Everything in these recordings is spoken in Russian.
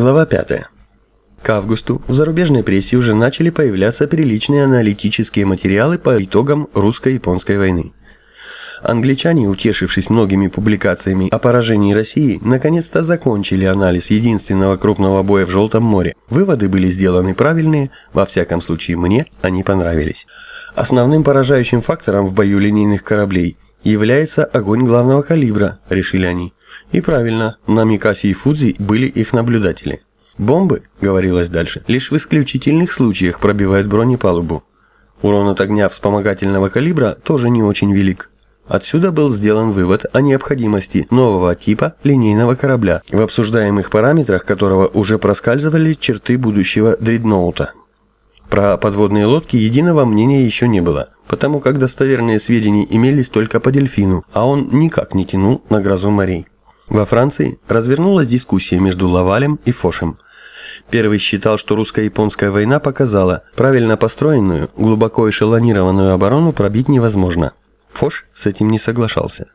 Глава 5. К августу в зарубежной прессе уже начали появляться приличные аналитические материалы по итогам русско-японской войны. Англичане, утешившись многими публикациями о поражении России, наконец-то закончили анализ единственного крупного боя в Желтом море. Выводы были сделаны правильные, во всяком случае мне они понравились. Основным поражающим фактором в бою линейных кораблей является огонь главного калибра, решили они. И правильно, на Микаси и Фудзи были их наблюдатели. Бомбы, говорилось дальше, лишь в исключительных случаях пробивают бронепалубу. Урон от огня вспомогательного калибра тоже не очень велик. Отсюда был сделан вывод о необходимости нового типа линейного корабля, в обсуждаемых параметрах которого уже проскальзывали черты будущего дредноута. Про подводные лодки единого мнения еще не было, потому как достоверные сведения имелись только по дельфину, а он никак не тянул на грозу морей. Во Франции развернулась дискуссия между Лавалем и Фошем. Первый считал, что русско-японская война показала, правильно построенную, глубоко эшелонированную оборону пробить невозможно. Фош с этим не соглашался.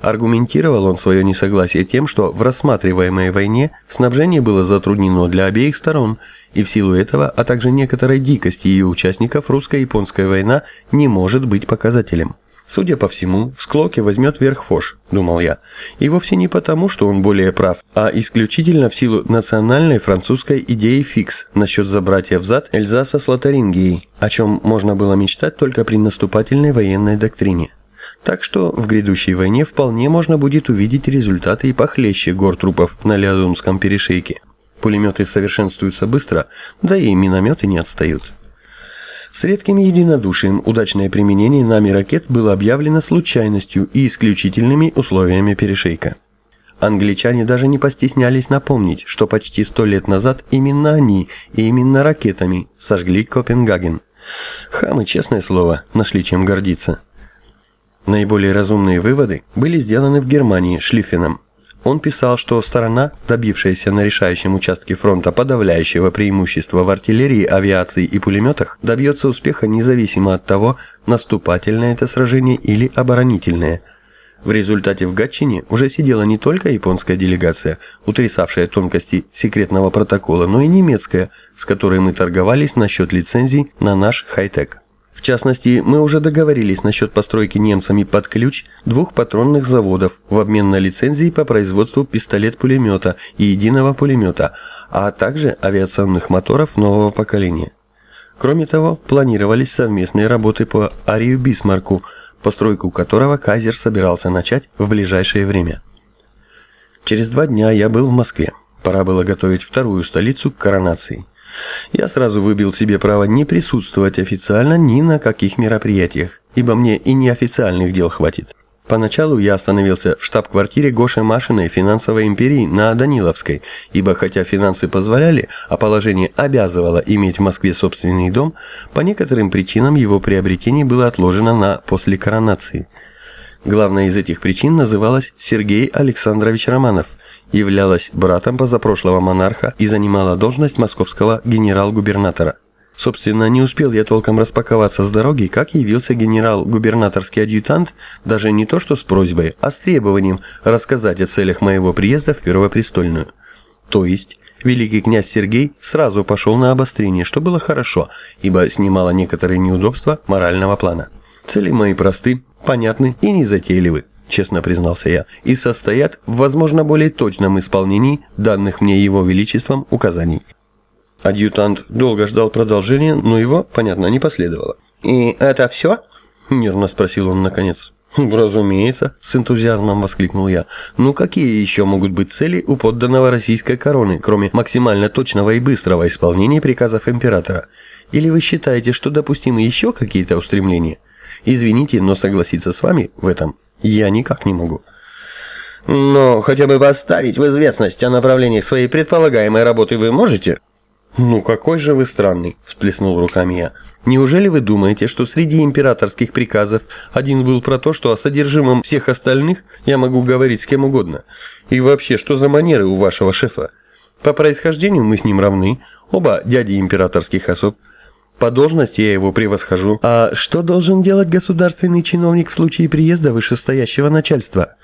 Аргументировал он свое несогласие тем, что в рассматриваемой войне снабжение было затруднено для обеих сторон, и в силу этого, а также некоторой дикости ее участников, русско-японская война не может быть показателем. Судя по всему, в склоке возьмет верх Фош, думал я. И вовсе не потому, что он более прав, а исключительно в силу национальной французской идеи фикс насчет забратья взад Эльзаса с Лотарингией, о чем можно было мечтать только при наступательной военной доктрине. Так что в грядущей войне вполне можно будет увидеть результаты и похлеще гор трупов на Леодумском перешейке. Пулеметы совершенствуются быстро, да и минометы не отстают. С редким единодушием удачное применение нами ракет было объявлено случайностью и исключительными условиями перешейка. Англичане даже не постеснялись напомнить, что почти сто лет назад именно они и именно ракетами сожгли Копенгаген. Хамы, честное слово, нашли чем гордиться. Наиболее разумные выводы были сделаны в Германии Шлиффеном. Он писал, что сторона, добившаяся на решающем участке фронта подавляющего преимущества в артиллерии, авиации и пулеметах, добьется успеха независимо от того, наступательное это сражение или оборонительное. В результате в Гатчине уже сидела не только японская делегация, утрясавшая тонкости секретного протокола, но и немецкая, с которой мы торговались насчет лицензий на наш хай-тек. В частности, мы уже договорились насчет постройки немцами под ключ двух патронных заводов в обмен на лицензии по производству пистолет-пулемета и единого пулемета, а также авиационных моторов нового поколения. Кроме того, планировались совместные работы по Арию Бисмарку, постройку которого Кайзер собирался начать в ближайшее время. Через два дня я был в Москве. Пора было готовить вторую столицу к коронации. Я сразу выбил себе право не присутствовать официально ни на каких мероприятиях, ибо мне и неофициальных дел хватит. Поначалу я остановился в штаб-квартире Гоши Машиной финансовой империи на Даниловской, ибо хотя финансы позволяли, а положение обязывало иметь в Москве собственный дом, по некоторым причинам его приобретение было отложено на после коронации. Главная из этих причин называлась Сергей Александрович Романов, являлась братом позапрошлого монарха и занимала должность московского генерал-губернатора. Собственно, не успел я толком распаковаться с дороги, как явился генерал-губернаторский адъютант, даже не то что с просьбой, а с требованием рассказать о целях моего приезда в Первопрестольную. То есть, великий князь Сергей сразу пошел на обострение, что было хорошо, ибо снимало некоторые неудобства морального плана. Цели мои просты, понятны и незатейливы честно признался я, и состоят в, возможно, более точном исполнении данных мне его величеством указаний. Адъютант долго ждал продолжения, но его, понятно, не последовало. «И это все?» – нервно спросил он наконец. «Разумеется», – с энтузиазмом воскликнул я. «Ну какие еще могут быть цели у подданного российской короны, кроме максимально точного и быстрого исполнения приказов императора? Или вы считаете, что допустимы еще какие-то устремления? Извините, но согласиться с вами в этом я никак не могу. Но хотя бы поставить в известность о направлениях своей предполагаемой работы вы можете? Ну какой же вы странный, всплеснул руками я. Неужели вы думаете, что среди императорских приказов один был про то, что о содержимом всех остальных я могу говорить с кем угодно? И вообще, что за манеры у вашего шефа? По происхождению мы с ним равны, оба дяди императорских особ. По должности я его превосхожу. А что должен делать государственный чиновник в случае приезда вышестоящего начальства?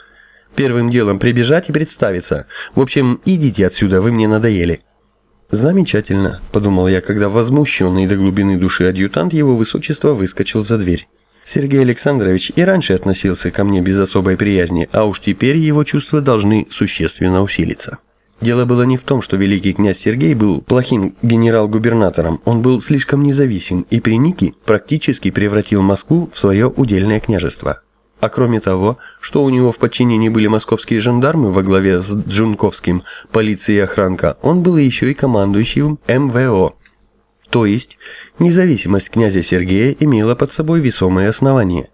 Первым делом прибежать и представиться. В общем, идите отсюда, вы мне надоели. «Замечательно», — подумал я, когда возмущенный до глубины души адъютант его высочества выскочил за дверь. Сергей Александрович и раньше относился ко мне без особой приязни, а уж теперь его чувства должны существенно усилиться. Дело было не в том, что великий князь Сергей был плохим генерал-губернатором, он был слишком независим и при Нике практически превратил Москву в свое удельное княжество. А кроме того, что у него в подчинении были московские жандармы во главе с Джунковским, полиция и охранка, он был еще и командующим МВО. То есть, независимость князя Сергея имела под собой весомые основания.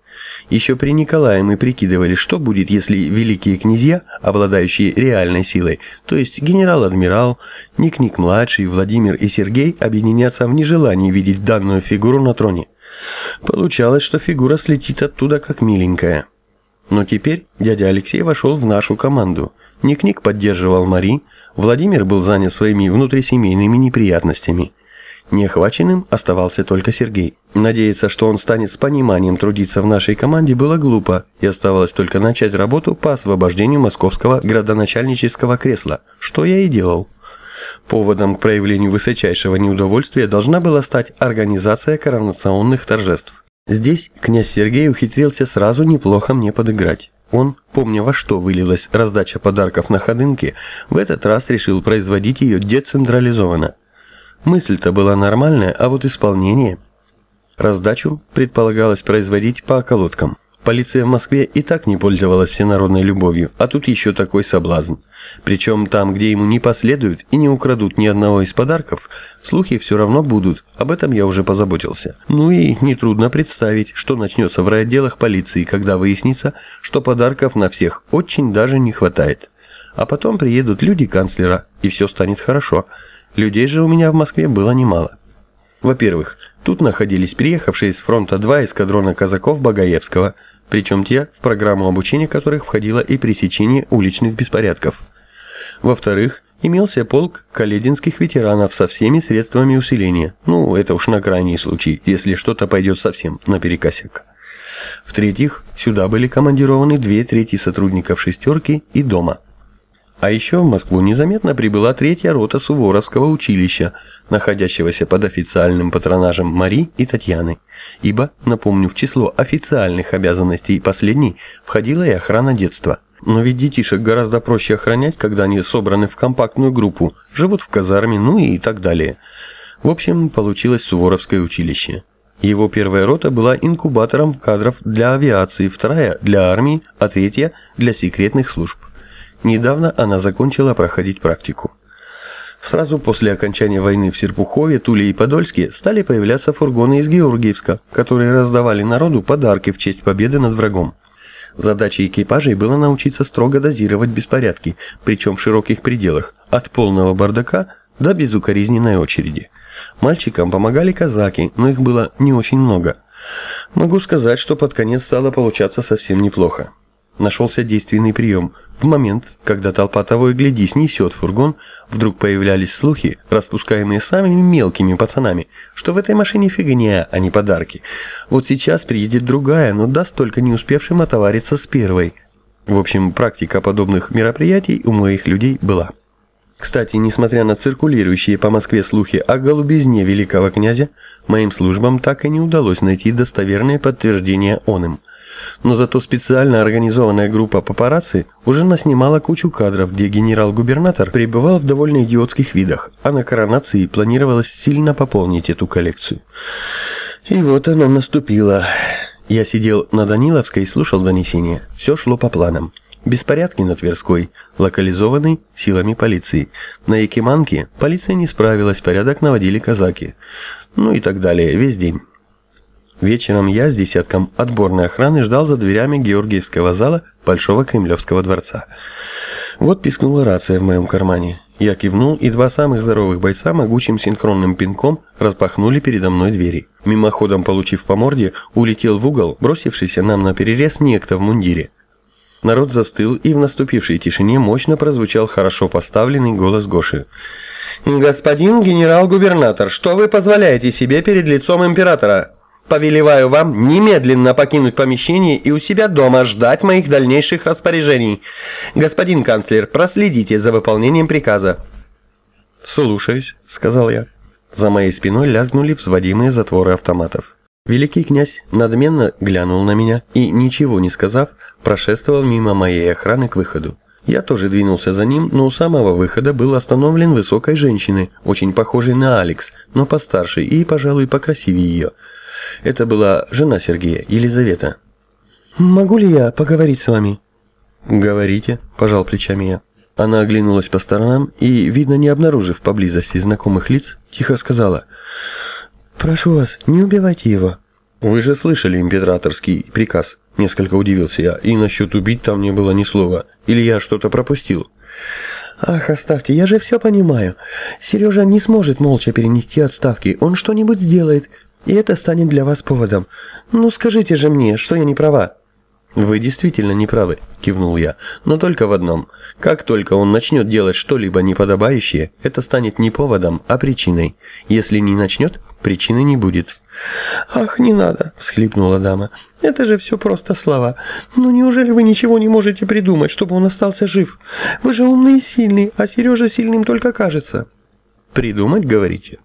Еще при Николае мы прикидывали, что будет, если великие князья, обладающие реальной силой, то есть генерал-адмирал, Ник-Ник-младший, Владимир и Сергей, объединятся в нежелании видеть данную фигуру на троне. Получалось, что фигура слетит оттуда как миленькая. Но теперь дядя Алексей вошел в нашу команду. Ник-Ник поддерживал Мари, Владимир был занят своими внутрисемейными неприятностями. Неохваченным оставался только Сергей. Надеяться, что он станет с пониманием трудиться в нашей команде, было глупо, и оставалось только начать работу по освобождению московского градоначальнического кресла, что я и делал. Поводом к проявлению высочайшего неудовольствия должна была стать организация коронационных торжеств. Здесь князь Сергей ухитрился сразу неплохо мне подыграть. Он, помня во что вылилась раздача подарков на ходынке, в этот раз решил производить ее децентрализованно. Мысль-то была нормальная, а вот исполнение... Раздачу предполагалось производить по околоткам. Полиция в Москве и так не пользовалась всенародной любовью, а тут еще такой соблазн. Причем там, где ему не последуют и не украдут ни одного из подарков, слухи все равно будут, об этом я уже позаботился. Ну и нетрудно представить, что начнется в райотделах полиции, когда выяснится, что подарков на всех очень даже не хватает. А потом приедут люди канцлера, и все станет хорошо – Людей же у меня в Москве было немало. Во-первых, тут находились приехавшие с фронта два эскадрона казаков Багаевского, причем те, в программу обучения которых входило и пресечение уличных беспорядков. Во-вторых, имелся полк калединских ветеранов со всеми средствами усиления. Ну, это уж на крайний случай, если что-то пойдет совсем наперекосяк. В-третьих, сюда были командированы две трети сотрудников «шестерки» и дома – а еще в Москву незаметно прибыла третья рота Суворовского училища, находящегося под официальным патронажем Мари и Татьяны. Ибо, напомню, в число официальных обязанностей последней входила и охрана детства. Но ведь детишек гораздо проще охранять, когда они собраны в компактную группу, живут в казарме, ну и так далее. В общем, получилось Суворовское училище. Его первая рота была инкубатором кадров для авиации, вторая – для армии, а третья – для секретных служб. Недавно она закончила проходить практику. Сразу после окончания войны в Серпухове, Туле и Подольске стали появляться фургоны из Георгиевска, которые раздавали народу подарки в честь победы над врагом. Задачей экипажей было научиться строго дозировать беспорядки, причем в широких пределах, от полного бардака до безукоризненной очереди. Мальчикам помогали казаки, но их было не очень много. Могу сказать, что под конец стало получаться совсем неплохо. Нашелся действенный прием – в момент, когда толпа того и гляди снесет фургон, вдруг появлялись слухи, распускаемые самыми мелкими пацанами, что в этой машине фигня, а не подарки. Вот сейчас приедет другая, но даст только не успевшим отовариться с первой. В общем, практика подобных мероприятий у моих людей была. Кстати, несмотря на циркулирующие по Москве слухи о голубизне великого князя, моим службам так и не удалось найти достоверное подтверждение он им – но зато специально организованная группа папарацци уже наснимала кучу кадров, где генерал-губернатор пребывал в довольно идиотских видах, а на коронации планировалось сильно пополнить эту коллекцию. И вот она наступила. Я сидел на Даниловской и слушал донесения. Все шло по планам. Беспорядки на Тверской, локализованный силами полиции. На Якиманке полиция не справилась, порядок наводили казаки. Ну и так далее, весь день. Вечером я с десятком отборной охраны ждал за дверями Георгиевского зала Большого Кремлевского дворца. Вот пискнула рация в моем кармане. Я кивнул, и два самых здоровых бойца могучим синхронным пинком распахнули передо мной двери. Мимоходом получив по морде, улетел в угол, бросившийся нам на перерез некто в мундире. Народ застыл, и в наступившей тишине мощно прозвучал хорошо поставленный голос Гоши. «Господин генерал-губернатор, что вы позволяете себе перед лицом императора?» Повелеваю вам немедленно покинуть помещение и у себя дома ждать моих дальнейших распоряжений. Господин канцлер, проследите за выполнением приказа. «Слушаюсь», — сказал я. За моей спиной лязгнули взводимые затворы автоматов. Великий князь надменно глянул на меня и, ничего не сказав, прошествовал мимо моей охраны к выходу. Я тоже двинулся за ним, но у самого выхода был остановлен высокой женщиной, очень похожей на Алекс, но постарше и, пожалуй, покрасивее ее. Это была жена Сергея, Елизавета. «Могу ли я поговорить с вами?» «Говорите», – пожал плечами я. Она оглянулась по сторонам и, видно, не обнаружив поблизости знакомых лиц, тихо сказала «Прошу вас, не убивайте его». «Вы же слышали императорский приказ?» Несколько удивился я. «И насчет убить там не было ни слова. Или я что-то пропустил?» «Ах, оставьте, я же все понимаю. Сережа не сможет молча перенести отставки. Он что-нибудь сделает, и это станет для вас поводом. Ну скажите же мне, что я не права». «Вы действительно не правы», – кивнул я, – «но только в одном. Как только он начнет делать что-либо неподобающее, это станет не поводом, а причиной. Если не начнет, причины не будет». «Ах, не надо!» – всхлипнула дама. «Это же все просто слова. Ну неужели вы ничего не можете придумать, чтобы он остался жив? Вы же умный и сильный, а Сережа сильным только кажется». «Придумать, говорите?»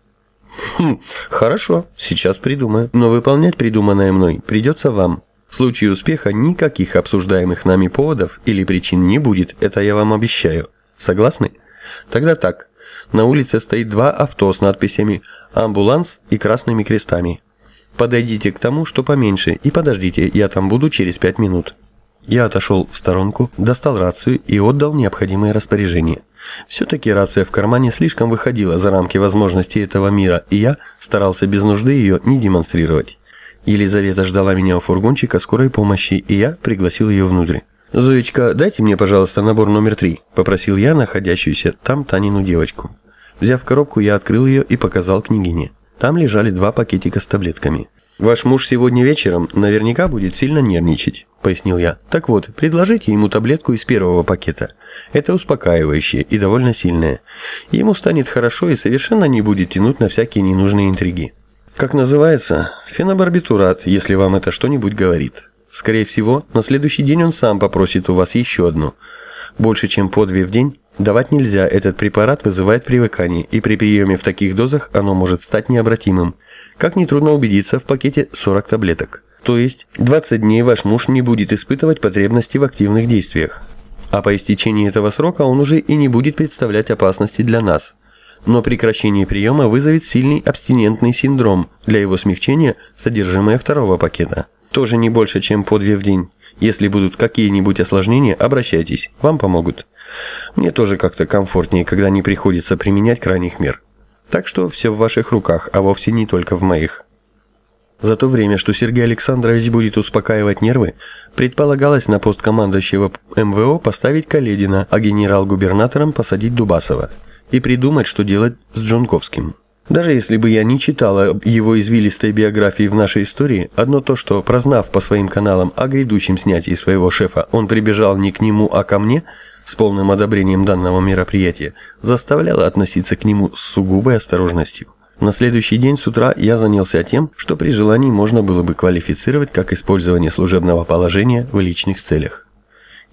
«Хм, хорошо, сейчас придумаю. Но выполнять придуманное мной придется вам. В случае успеха никаких обсуждаемых нами поводов или причин не будет, это я вам обещаю. Согласны? Тогда так. На улице стоит два авто с надписями «Амбуланс» и красными крестами. Подойдите к тому, что поменьше, и подождите, я там буду через пять минут. Я отошел в сторонку, достал рацию и отдал необходимые распоряжения. Все-таки рация в кармане слишком выходила за рамки возможностей этого мира, и я старался без нужды ее не демонстрировать. Елизавета ждала меня у фургончика скорой помощи, и я пригласил ее внутрь. «Зоечка, дайте мне, пожалуйста, набор номер три», – попросил я находящуюся там Танину девочку. Взяв коробку, я открыл ее и показал княгине. Там лежали два пакетика с таблетками. «Ваш муж сегодня вечером наверняка будет сильно нервничать», – пояснил я. «Так вот, предложите ему таблетку из первого пакета. Это успокаивающее и довольно сильное. Ему станет хорошо и совершенно не будет тянуть на всякие ненужные интриги. Как называется? Фенобарбитурат, если вам это что-нибудь говорит. Скорее всего, на следующий день он сам попросит у вас еще одну. Больше, чем по две в день давать нельзя, этот препарат вызывает привыкание, и при приеме в таких дозах оно может стать необратимым. Как нетрудно убедиться, в пакете 40 таблеток. То есть 20 дней ваш муж не будет испытывать потребности в активных действиях. А по истечении этого срока он уже и не будет представлять опасности для нас – но прекращение приема вызовет сильный абстинентный синдром. Для его смягчения содержимое второго пакета. Тоже не больше, чем по две в день. Если будут какие-нибудь осложнения, обращайтесь, вам помогут. Мне тоже как-то комфортнее, когда не приходится применять крайних мер. Так что все в ваших руках, а вовсе не только в моих. За то время, что Сергей Александрович будет успокаивать нервы, предполагалось на пост командующего МВО поставить Каледина, а генерал-губернатором посадить Дубасова и придумать, что делать с Джонковским. Даже если бы я не читала его извилистой биографии в нашей истории, одно то, что, прознав по своим каналам о грядущем снятии своего шефа, он прибежал не к нему, а ко мне, с полным одобрением данного мероприятия, заставляло относиться к нему с сугубой осторожностью. На следующий день с утра я занялся тем, что при желании можно было бы квалифицировать как использование служебного положения в личных целях.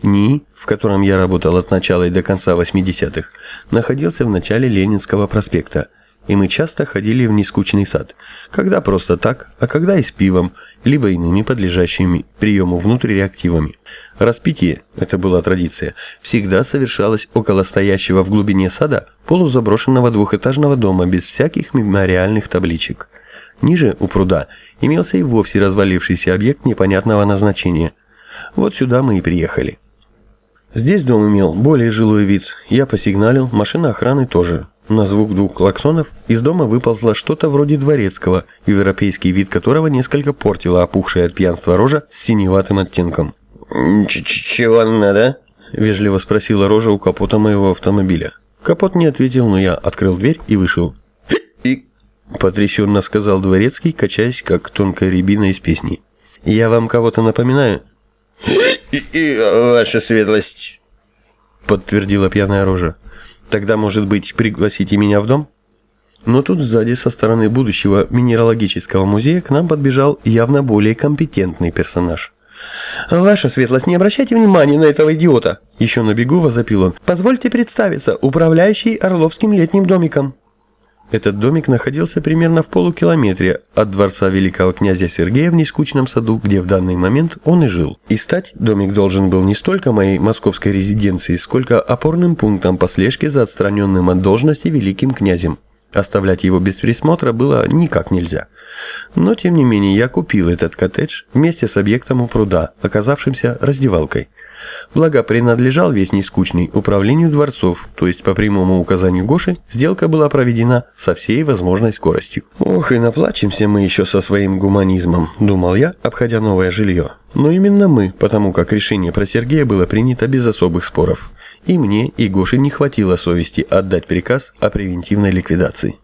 НИИ, в котором я работал от начала и до конца 80-х, находился в начале Ленинского проспекта, и мы часто ходили в нескучный сад, когда просто так, а когда и с пивом, либо иными подлежащими приему внутриреактивами. Распитие, это была традиция, всегда совершалось около стоящего в глубине сада полузаброшенного двухэтажного дома без всяких мемориальных табличек. Ниже, у пруда, имелся и вовсе развалившийся объект непонятного назначения. Вот сюда мы и приехали. Здесь дом имел более жилой вид. Я посигналил, машина охраны тоже. На звук двух клаксонов из дома выползло что-то вроде дворецкого, европейский вид которого несколько портила опухшая от пьянства рожа с синеватым оттенком. «Чего надо?» – вежливо спросила рожа у капота моего автомобиля. Капот не ответил, но я открыл дверь и вышел. «И...» – потрясенно сказал дворецкий, качаясь, как тонкая рябина из песни. «Я вам кого-то напоминаю?» И, и ваша светлость, подтвердила пьяная рожа. Тогда, может быть, пригласите меня в дом? Но тут сзади, со стороны будущего минералогического музея, к нам подбежал явно более компетентный персонаж. «Ваша светлость, не обращайте внимания на этого идиота!» Еще на бегу возопил он. «Позвольте представиться, управляющий Орловским летним домиком». Этот домик находился примерно в полукилометре от дворца великого князя Сергея в Нескучном саду, где в данный момент он и жил. И стать домик должен был не столько моей московской резиденцией, сколько опорным пунктом по слежке за отстраненным от должности великим князем. Оставлять его без присмотра было никак нельзя. Но, тем не менее, я купил этот коттедж вместе с объектом у пруда, оказавшимся раздевалкой. Благо, принадлежал весь нескучный управлению дворцов, то есть по прямому указанию Гоши сделка была проведена со всей возможной скоростью. Ох, и наплачемся мы еще со своим гуманизмом, думал я, обходя новое жилье. Но именно мы, потому как решение про Сергея было принято без особых споров. И мне, и Гоше не хватило совести отдать приказ о превентивной ликвидации.